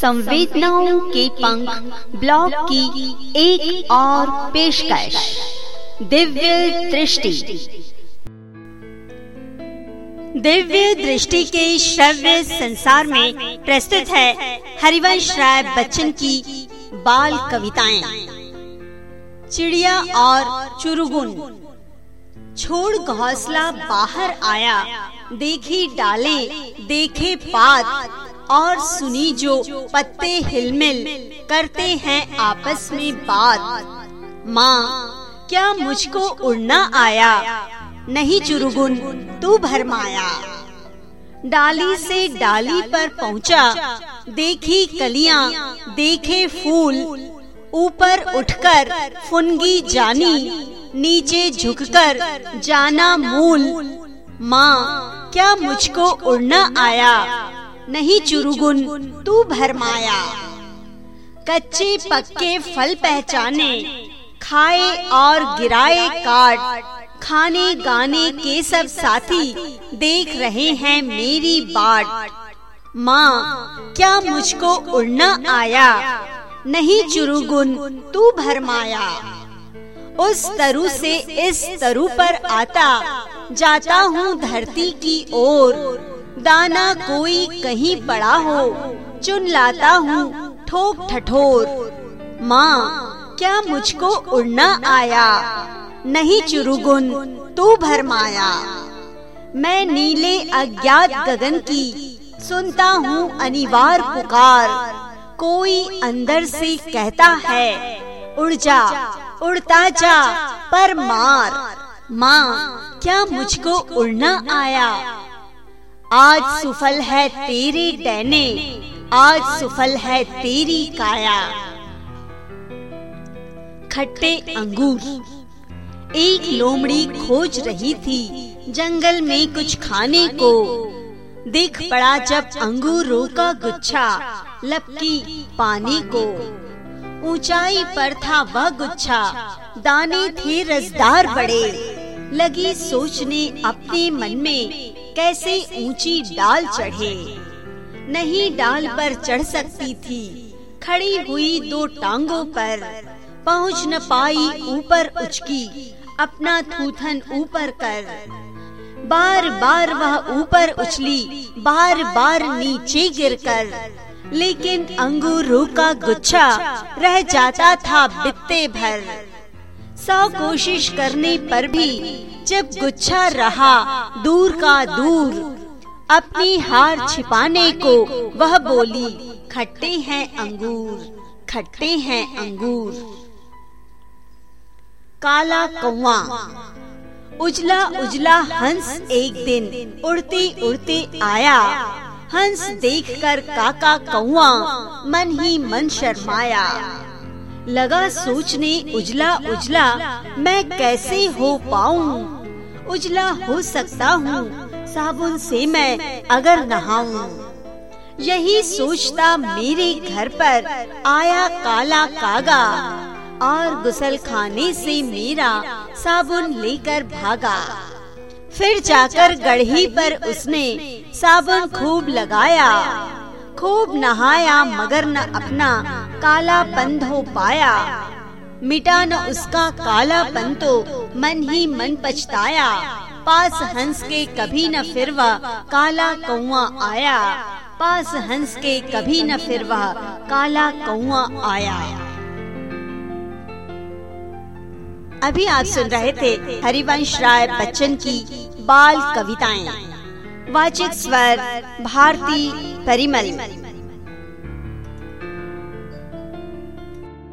संवेदनाओं के पंख ब्लॉग की एक और पेशकश। दिव्य दृष्टि। दिव्य दृष्टि के श्रव्य संसार में प्रस्तुत है हरिवंश राय बच्चन की बाल कविताएँ। चिड़िया और चुरुगुन। छोड़ घोंसला बाहर आया, देखी डाले, देखे पात और सुनी जो पत्ते हिलमिल करते हैं आपस में बात। माँ, क्या मुझको उड़ना आया? नहीं चुरुगुन, तू भरमाया। डाली से डाली पर पहुँचा, देखी कलियाँ, देखे फूल। ऊपर उठकर फुनगी जानी, नीचे झुककर जाना मूल। माँ, क्या मुझको उड़ना आया? नहीं चुरुगुन, तू भरमाया कच्चे पक्के फल पहचाने, खाए और गिराए काट, खाने गाने के सब साथी देख रहे हैं मेरी बाट। माँ, क्या मुझको उड़ना आया? नहीं चुरुगुन, तू भरमाया उस तरु से इस तरु पर आता, जाता हूँ धरती की ओर। दाना कोई कहीं पड़ा हो, चुन लाता हूँ ठोक ठठोर। माँ, क्या मुझको उड़ना आया? नहीं चुरुगुन, तू भरमाया मैं नीले अज्ञात गगन की, सुनता हूँ अनिवार पुकार। कोई अंदर से कहता है, उड़ जा, उड़ता जा, पर मार। माँ, क्या मुझको उड़ना आया? आज सुफल है तेरे डैने। आज सुफल है तेरी काया। खट्टे अंगूर। एक लोमड़ी खोज रही थी जंगल में कुछ खाने को। दिख पड़ा जब अंगूरों का गुच्छा लपकी पानी को। ऊंचाई पर था वह गुच्छा। दाने थे रसदार बड़े। लगी सोचने अपने मन में कैसे ऊँची डाल चढ़े। नहीं डाल पर चढ़ सकती थी। खड़ी हुई दो टांगों पर पहुँच न पाई ऊपर उचकी, अपना थूथन ऊपर कर। बार बार वह ऊपर उछली बार बार नीचे गिरकर लेकिन अंगूरों का गुच्छा रह जाता था बित्ते भर। सौ कोशिश करने पर भी जब गुच्छा रहा, दूर का दूर, अपनी हार छिपाने को वह बोली, खट्टे हैं अंगूर, खट्टे हैं अंगूर। काला कौआ उजला उजला हंस एक दिन उड़ते उड़ते आया। हंस देखकर काका कौआ मन ही मन शर्माया। लगा सोचने, उजला उजला, मैं कैसे हो पाऊँ? उजला हो सकता हूँ, साबुन से मैं अगर नहाऊं। यही सोचता मेरे घर पर आया काला कागा। और गुसल खाने से मेरा साबुन लेकर भागा। फिर जाकर गढ़ी पर उसने साबुन खूब लगाया। खूब नहाया, मगर न अपना काला पंध हो पाया। मिटा न उसका कालापन तो मन ही मन पछताया। पास हंस के कभी न फिर वह काला कौआ आया। पास हंस के कभी न फिर वह काला कौआ आया। अभी आप सुन रहे थे हरिवंश राय बच्चन की बाल कविताएँ। वाचिक स्वर भारती परिमल।